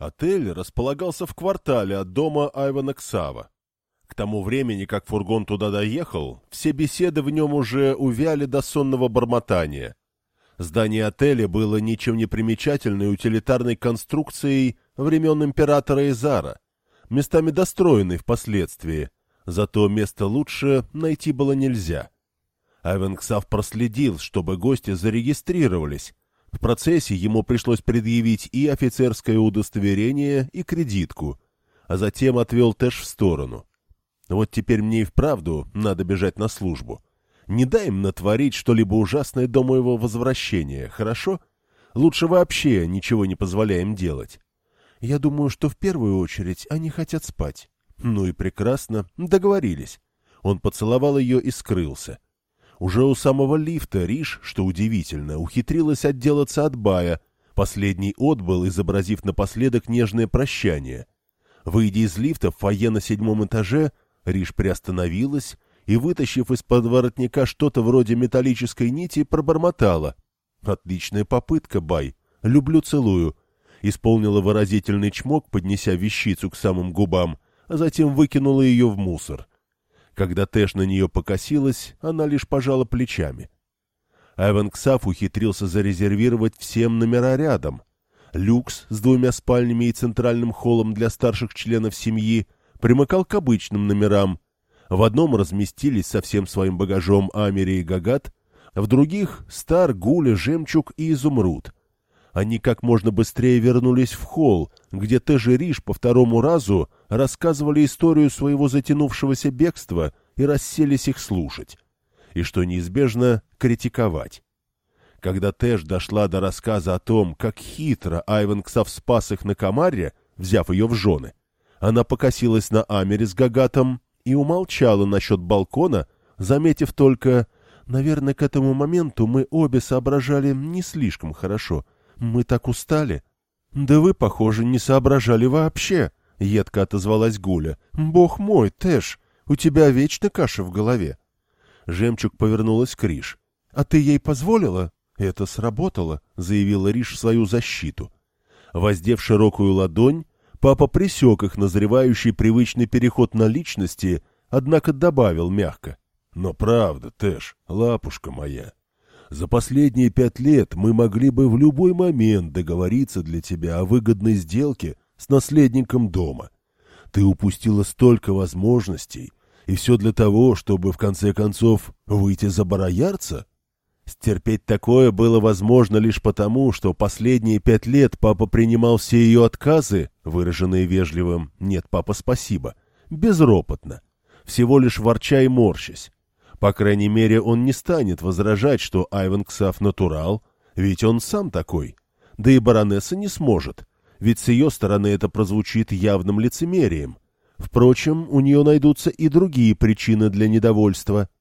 Отель располагался в квартале от дома Айвана Ксава. К тому времени, как фургон туда доехал, все беседы в нем уже увяли до сонного бормотания. Здание отеля было ничем не примечательной утилитарной конструкцией времен императора Изара, местами достроенной впоследствии, зато место лучше найти было нельзя. Айвен Ксав проследил, чтобы гости зарегистрировались. В процессе ему пришлось предъявить и офицерское удостоверение, и кредитку, а затем отвел Тэш в сторону. Вот теперь мне и вправду надо бежать на службу. Не дай им натворить что-либо ужасное до моего возвращения, хорошо? Лучше вообще ничего не позволяем делать. Я думаю, что в первую очередь они хотят спать. Ну и прекрасно, договорились. Он поцеловал ее и скрылся. Уже у самого лифта Риш, что удивительно, ухитрилась отделаться от Бая. Последний отбыл, изобразив напоследок нежное прощание. Выйдя из лифта в фойе на седьмом этаже, Риш приостановилась и, вытащив из-под воротника что-то вроде металлической нити, пробормотала. «Отличная попытка, Бай. Люблю, целую». Исполнила выразительный чмок, поднеся вещицу к самым губам, а затем выкинула ее в мусор. Когда Тэш на нее покосилась, она лишь пожала плечами. Айвен Ксаф ухитрился зарезервировать всем номера рядом. Люкс с двумя спальнями и центральным холлом для старших членов семьи — примыкал к обычным номерам. В одном разместились со всем своим багажом Амери и Гагат, в других — Стар, Гуля, Жемчуг и Изумруд. Они как можно быстрее вернулись в холл, где Тэш и Риш по второму разу рассказывали историю своего затянувшегося бегства и расселись их слушать. И, что неизбежно, критиковать. Когда Тэш дошла до рассказа о том, как хитро Айвен Ксав спас их на комаре, взяв ее в жены, она покосилась на Амери с Гагатом и умолчала насчет балкона, заметив только... Наверное, к этому моменту мы обе соображали не слишком хорошо. Мы так устали. — Да вы, похоже, не соображали вообще, — едко отозвалась Гуля. — Бог мой, Тэш, у тебя вечно каша в голове. Жемчуг повернулась к Риш. — А ты ей позволила? — Это сработало, — заявила Риш свою защиту. Воздев широкую ладонь, Папа пресек их назревающий привычный переход на личности, однако добавил мягко. «Но правда, Тэш, лапушка моя, за последние пять лет мы могли бы в любой момент договориться для тебя о выгодной сделке с наследником дома. Ты упустила столько возможностей, и все для того, чтобы в конце концов выйти за бароярца?» Стерпеть такое было возможно лишь потому, что последние пять лет папа принимал все ее отказы, выраженные вежливым «нет, папа, спасибо», безропотно, всего лишь ворча и морщась. По крайней мере, он не станет возражать, что Айвен Ксав натурал, ведь он сам такой. Да и баронесса не сможет, ведь с ее стороны это прозвучит явным лицемерием. Впрочем, у нее найдутся и другие причины для недовольства —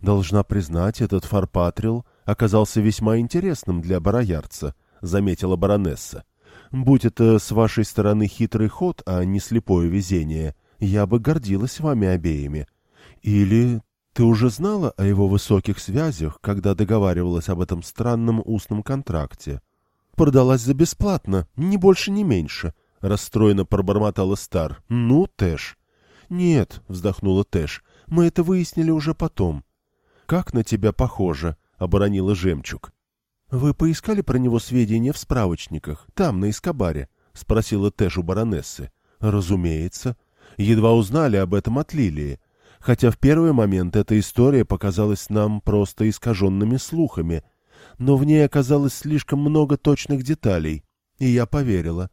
Должна признать, этот фарпатрил оказался весьма интересным для бароярца, заметила баронесса. Будь это с вашей стороны хитрый ход, а не слепое везение, я бы гордилась вами обеими. Или ты уже знала о его высоких связях, когда договаривалась об этом странном устном контракте? Продалась за бесплатно, ни больше, ни меньше, — расстроенно пробормотала Стар. — Ну, Тэш. — Нет, — вздохнула Тэш, — мы это выяснили уже потом как на тебя похоже», — оборонила жемчуг. «Вы поискали про него сведения в справочниках, там, на Эскобаре?» — спросила Тэш у баронессы. «Разумеется. Едва узнали об этом от Лилии. Хотя в первый момент эта история показалась нам просто искаженными слухами, но в ней оказалось слишком много точных деталей, и я поверила.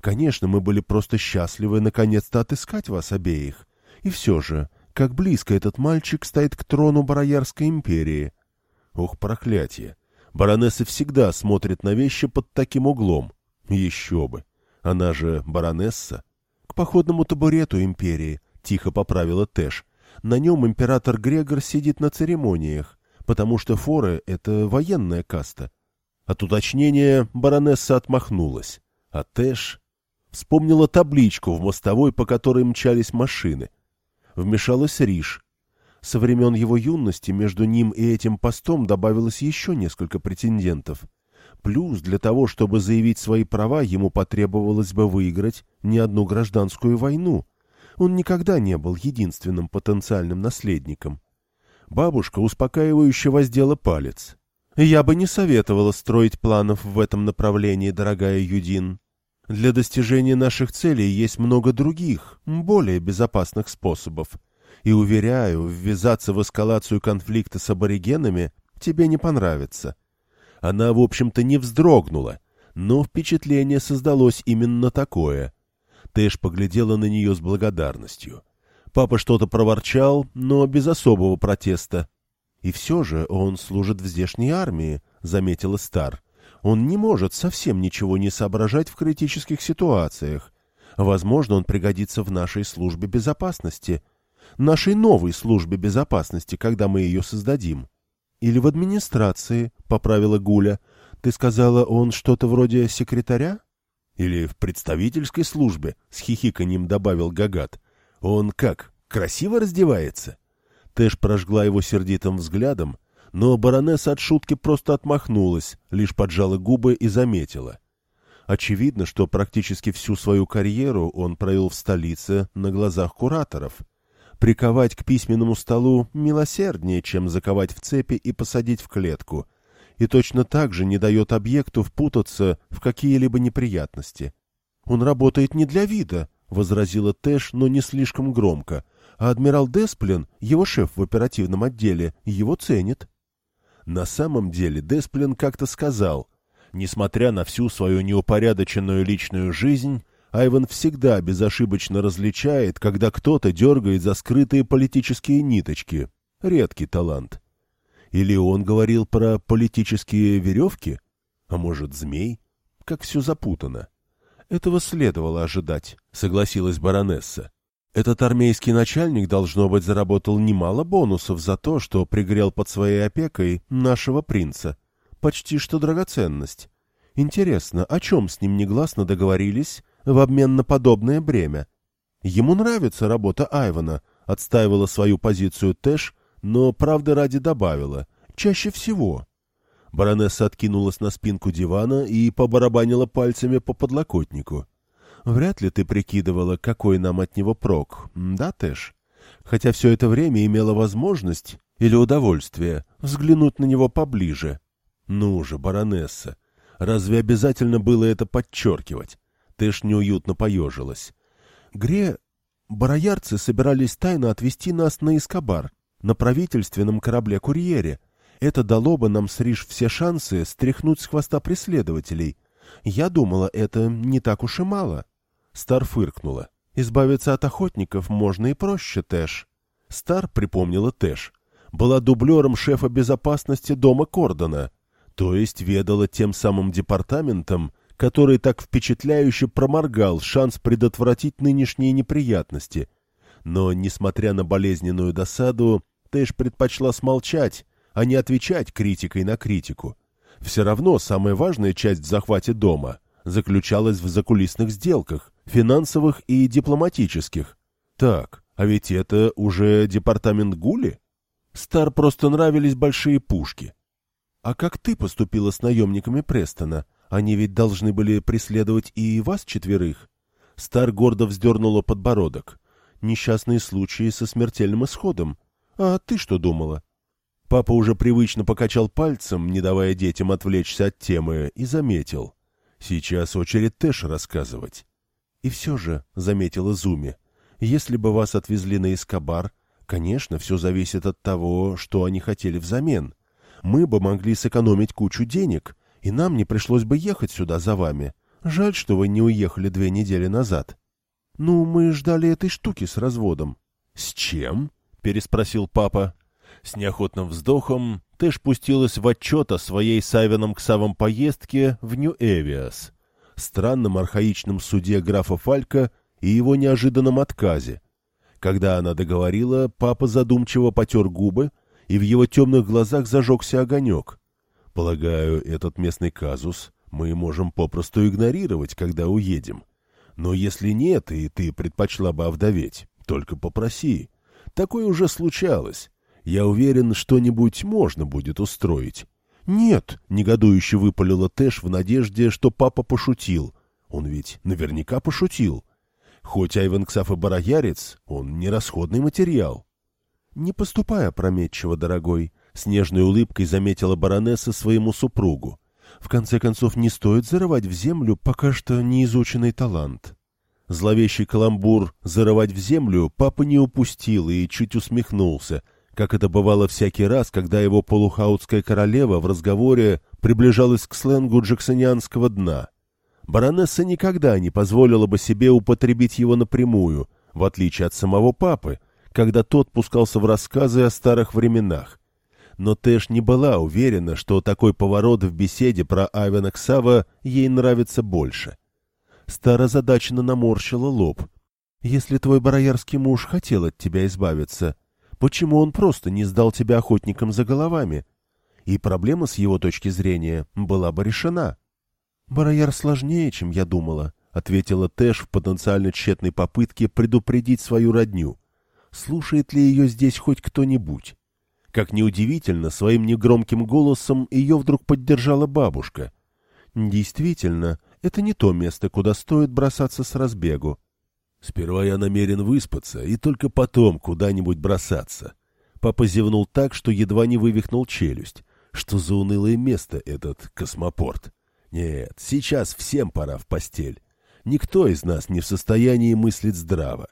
Конечно, мы были просто счастливы наконец-то отыскать вас обеих. И все же, как близко этот мальчик стоит к трону Бароярской империи. Ох, проклятие! Баронесса всегда смотрит на вещи под таким углом. Еще бы! Она же баронесса. К походному табурету империи, тихо поправила Тэш. На нем император Грегор сидит на церемониях, потому что форы — это военная каста. От уточнения баронесса отмахнулась, а Тэш вспомнила табличку в мостовой, по которой мчались машины — вмешалась Риш. Со времен его юности между ним и этим постом добавилось еще несколько претендентов. Плюс для того, чтобы заявить свои права, ему потребовалось бы выиграть не одну гражданскую войну. Он никогда не был единственным потенциальным наследником. Бабушка успокаивающе воздела палец. «Я бы не советовала строить планов в этом направлении, дорогая Юдин. Для достижения наших целей есть много других, более безопасных способов. И, уверяю, ввязаться в эскалацию конфликта с аборигенами тебе не понравится. Она, в общем-то, не вздрогнула, но впечатление создалось именно такое. Тэш поглядела на нее с благодарностью. Папа что-то проворчал, но без особого протеста. «И все же он служит в здешней армии», — заметила Стар. «Он не может совсем ничего не соображать в критических ситуациях. Возможно, он пригодится в нашей службе безопасности, нашей новой службе безопасности, когда мы ее создадим». «Или в администрации», — поправила Гуля. «Ты сказала, он что-то вроде секретаря?» «Или в представительской службе», — с хихиканьем добавил Гагат. «Он как, красиво раздевается?» Тэш прожгла его сердитым взглядом, но баронесса от шутки просто отмахнулась, лишь поджала губы и заметила. Очевидно, что практически всю свою карьеру он провел в столице на глазах кураторов — Приковать к письменному столу милосерднее, чем заковать в цепи и посадить в клетку, и точно так же не дает объекту впутаться в какие-либо неприятности. «Он работает не для вида», — возразила Тэш, но не слишком громко, а адмирал Десплин, его шеф в оперативном отделе, его ценит. На самом деле Десплин как-то сказал, несмотря на всю свою неупорядоченную личную жизнь, Айван всегда безошибочно различает, когда кто-то дергает за скрытые политические ниточки. Редкий талант. Или он говорил про политические веревки? А может, змей? Как все запутано. Этого следовало ожидать, согласилась баронесса. Этот армейский начальник, должно быть, заработал немало бонусов за то, что пригрел под своей опекой нашего принца. Почти что драгоценность. Интересно, о чем с ним негласно договорились в обмен на подобное бремя. Ему нравится работа Айвана, отстаивала свою позицию Тэш, но правда ради добавила. Чаще всего. Баронесса откинулась на спинку дивана и побарабанила пальцами по подлокотнику. «Вряд ли ты прикидывала, какой нам от него прок, да, Тэш? Хотя все это время имела возможность или удовольствие взглянуть на него поближе. Ну же, баронесса, разве обязательно было это подчеркивать? Тэш неуютно поежилась. Гре бароярцы собирались тайно отвезти нас на Искабар, на правительственном корабле-курьере. Это дало бы нам с Риш все шансы стряхнуть с хвоста преследователей. Я думала, это не так уж и мало. Стар фыркнула. Избавиться от охотников можно и проще, Тэш. Стар, припомнила Тэш, была дублером шефа безопасности дома Кордона, то есть ведала тем самым департаментом, который так впечатляюще проморгал шанс предотвратить нынешние неприятности. Но, несмотря на болезненную досаду, Тэш предпочла смолчать, а не отвечать критикой на критику. Все равно самая важная часть в захвате дома заключалась в закулисных сделках, финансовых и дипломатических. Так, а ведь это уже департамент Гули? Стар просто нравились большие пушки. А как ты поступила с наемниками Престона? Они ведь должны были преследовать и вас четверых. Стар гордо вздернула подбородок. Несчастные случаи со смертельным исходом. А ты что думала? Папа уже привычно покачал пальцем, не давая детям отвлечься от темы, и заметил. Сейчас очередь Тэш рассказывать. И все же, — заметила Зуми, — если бы вас отвезли на Эскобар, конечно, все зависит от того, что они хотели взамен. Мы бы могли сэкономить кучу денег, и нам не пришлось бы ехать сюда за вами. Жаль, что вы не уехали две недели назад. Ну, мы ждали этой штуки с разводом. — С чем? — переспросил папа. С неохотным вздохом Тэш пустилась в отчет о своей с Айвеном Ксавом поездке в Нью-Эвиас, странном архаичном суде графа Фалька и его неожиданном отказе. Когда она договорила, папа задумчиво потер губы, и в его темных глазах зажегся огонек. Полагаю, этот местный казус мы можем попросту игнорировать, когда уедем. Но если нет, и ты предпочла бы овдоветь, только попроси. Такое уже случалось. Я уверен, что-нибудь можно будет устроить. «Нет», — негодующе выпалила Тэш в надежде, что папа пошутил. Он ведь наверняка пошутил. Хоть Айвен Ксаф и бароярец, он не расходный материал. «Не поступай опрометчиво, дорогой», — с нежной улыбкой заметила баронесса своему супругу. «В конце концов, не стоит зарывать в землю пока что неизученный талант». Зловещий каламбур «зарывать в землю» папа не упустил и чуть усмехнулся, как это бывало всякий раз, когда его полухаутская королева в разговоре приближалась к сленгу джексонианского дна. Баронесса никогда не позволила бы себе употребить его напрямую, в отличие от самого папы, когда тот пускался в рассказы о старых временах. Но Тэш не была уверена, что такой поворот в беседе про Айвена Ксава ей нравится больше. Стара задачно наморщила лоб. «Если твой бароярский муж хотел от тебя избавиться, почему он просто не сдал тебя охотникам за головами?» И проблема с его точки зрения была бы решена. «Барояр сложнее, чем я думала», — ответила Тэш в потенциально тщетной попытке предупредить свою родню. «Слушает ли ее здесь хоть кто-нибудь?» Как неудивительно, своим негромким голосом ее вдруг поддержала бабушка. Действительно, это не то место, куда стоит бросаться с разбегу. Сперва я намерен выспаться, и только потом куда-нибудь бросаться. Папа зевнул так, что едва не вывихнул челюсть. Что за унылое место этот космопорт? Нет, сейчас всем пора в постель. Никто из нас не в состоянии мыслить здраво.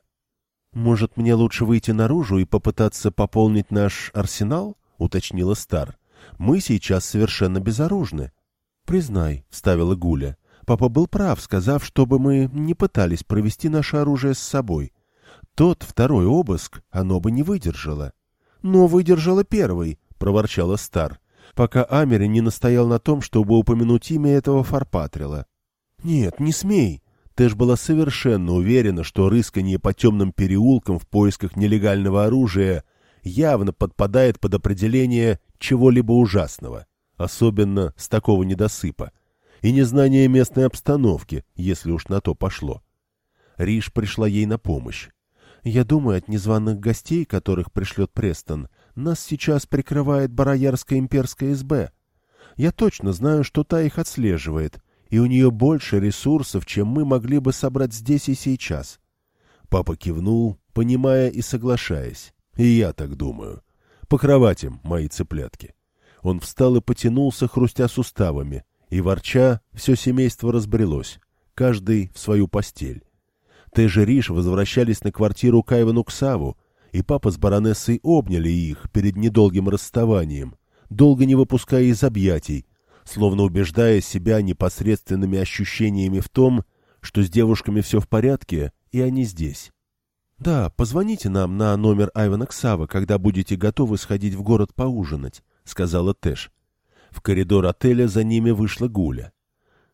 «Может, мне лучше выйти наружу и попытаться пополнить наш арсенал?» — уточнила Стар. «Мы сейчас совершенно безоружны». «Признай», — вставила Гуля, Папа был прав, сказав, чтобы мы не пытались провести наше оружие с собой. Тот второй обыск оно бы не выдержало. Но выдержало первый, — проворчала Стар, пока Амери не настоял на том, чтобы упомянуть имя этого фарпатрила. — Нет, не смей. Тэш была совершенно уверена, что рыскание по темным переулкам в поисках нелегального оружия явно подпадает под определение чего-либо ужасного, особенно с такого недосыпа и незнание местной обстановки, если уж на то пошло. Риш пришла ей на помощь. «Я думаю, от незваных гостей, которых пришлет Престон, нас сейчас прикрывает Бароярская имперская СБ. Я точно знаю, что та их отслеживает, и у нее больше ресурсов, чем мы могли бы собрать здесь и сейчас». Папа кивнул, понимая и соглашаясь. «И я так думаю. По кроватям, мои цыплятки». Он встал и потянулся, хрустя суставами, и, ворча, все семейство разбрелось, каждый в свою постель. Ты же Риш возвращались на квартиру к Айвану Ксаву, и папа с баронессой обняли их перед недолгим расставанием, долго не выпуская из объятий, словно убеждая себя непосредственными ощущениями в том, что с девушками все в порядке, и они здесь. «Да, позвоните нам на номер Айвана Ксава, когда будете готовы сходить в город поужинать», — сказала Тэш. В коридор отеля за ними вышла Гуля.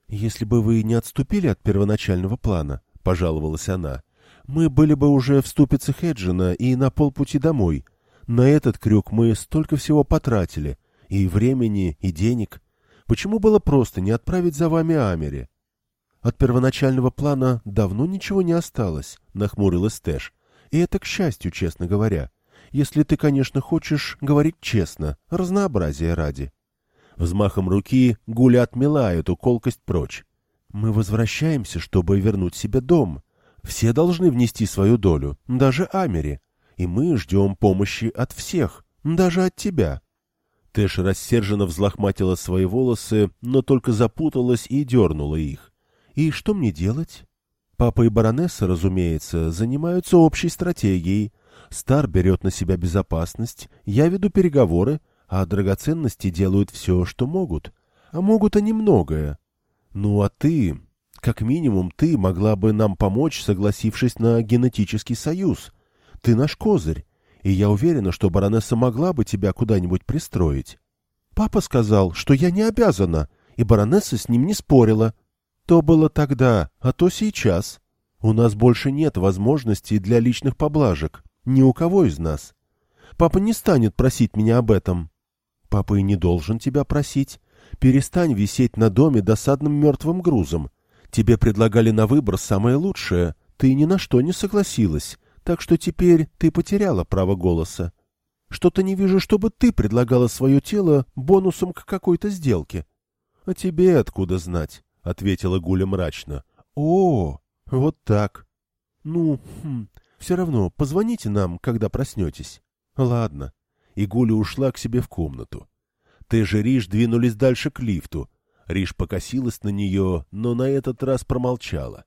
«Если бы вы не отступили от первоначального плана», — пожаловалась она, — «мы были бы уже в ступице Хеджина и на полпути домой. На этот крюк мы столько всего потратили, и времени, и денег. Почему было просто не отправить за вами Амери?» «От первоначального плана давно ничего не осталось», — нахмурилась Тэш. «И это к счастью, честно говоря. Если ты, конечно, хочешь говорить честно, разнообразие ради». Взмахом руки Гуля отмела эту колкость прочь. «Мы возвращаемся, чтобы вернуть себе дом. Все должны внести свою долю, даже Амери. И мы ждем помощи от всех, даже от тебя». Тэш рассерженно взлохматила свои волосы, но только запуталась и дернула их. «И что мне делать?» Папа и баронесса, разумеется, занимаются общей стратегией. Стар берет на себя безопасность, я веду переговоры, а драгоценности делают все, что могут. А могут они многое. Ну а ты, как минимум ты могла бы нам помочь, согласившись на генетический союз. Ты наш козырь, и я уверена, что баронесса могла бы тебя куда-нибудь пристроить. Папа сказал, что я не обязана, и баронесса с ним не спорила. То было тогда, а то сейчас. У нас больше нет возможностей для личных поблажек, ни у кого из нас. Папа не станет просить меня об этом. Папа и не должен тебя просить. Перестань висеть на доме досадным мертвым грузом. Тебе предлагали на выбор самое лучшее. Ты ни на что не согласилась, так что теперь ты потеряла право голоса. Что-то не вижу, чтобы ты предлагала свое тело бонусом к какой-то сделке. — А тебе откуда знать? — ответила Гуля мрачно. — О, вот так. Ну, хм, все равно, позвоните нам, когда проснетесь. — Ладно. И Гуля ушла к себе в комнату. Ты же Риш двинулись дальше к лифту. Риш покосилась на нее, но на этот раз промолчала.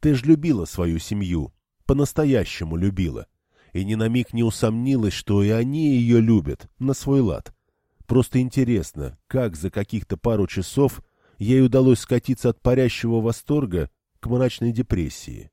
Ты ж любила свою семью, по-настоящему любила и ни на миг не усомнилась, что и они ее любят, на свой лад. Просто интересно, как за каких-то пару часов ей удалось скатиться от парящего восторга к мрачной депрессии.